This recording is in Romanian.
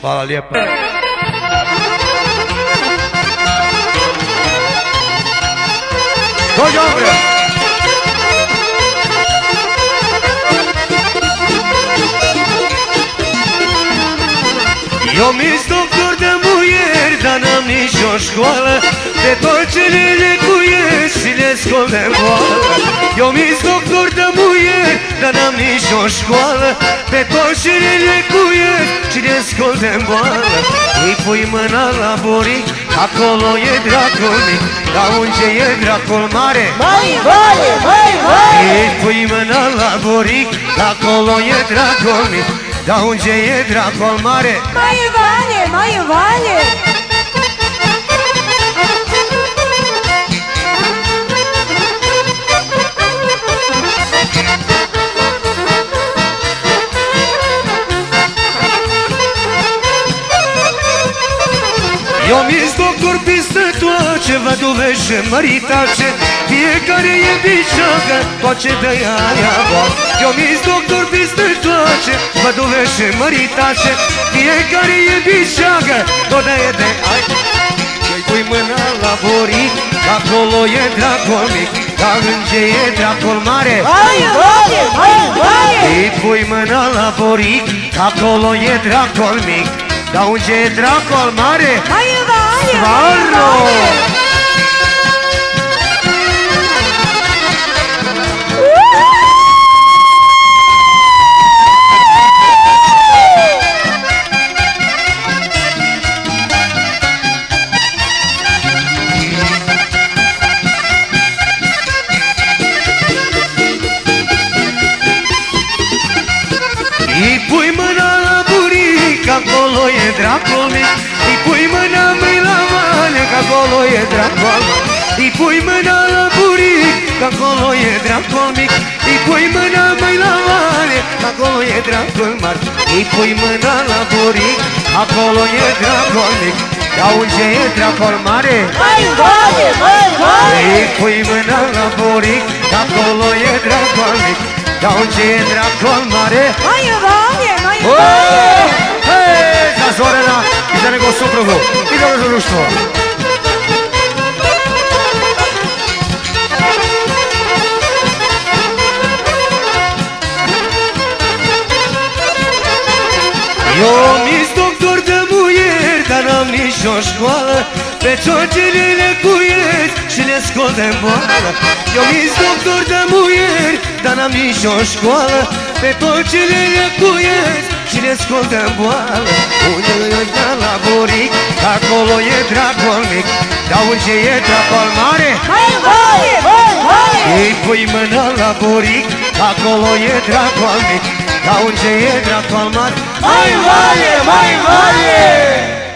Hvala lijepa. Dođe bre! Jo mi doktor da mujer da nam nišo škola Te počeli ljekuje siljesko ne vola Jo mi doktor da mujer da nam nišo škola Te počeli ljekuje siljesko ne vola I pojma na labori Acolo e dracolnic Dar unde e dracol mare? Mai vale, mai vale E pojma na laboric Acolo e dracolnic Dar unde e dracol mare? Mai vale, mai vale Eu mi-s doctor peste toace Văduvește măritace Fiecare e bișacă Toace de aia bag Eu mi-s doctor peste toace Văduvește măritace Fiecare e bișacă Tot de e de ai. Îi pui mâna la boric Acolo e dracol mic Dar înge e dracol mare. Mai vale, mai vale Îi pui mâna la boric Acolo e dracol mic Dar unde e dracol mare. Mai vale, mai Varro! vale Îi pui mâna la buric, acolo e dracul mic Îi pui mâna acolo e dracul Îi pui mâna la buric, că acolo e dracul mic Îi pui mâna mâini la mane, că acolo e dracul mare Îi pui mâna la buric, acolo e dracul mic Dar unde e dracul mare? Mai vale, mai vale Îi pui mâna la buric, că acolo e dracul mic Dar unde e dracul mare? Mai vale, mai O, vale hej, za Zorana i za njegovu suprugu i za naše društvo. Eu mi doctor de muier, dar n-am nici o școală. Pe ciocile cuiesc și le scot de boală. Eu mi doctor de muier, dar n-am nici o școală. Pe ciocile cuiesc și le scot de boală. Unde e da la buric, acolo e dracul mic. Dar unde e dracul mare, Mai vale, mai vale îi pui mâna la buric, acolo e dracul mic Dar unde e dracul mare, Mai vale, mai vale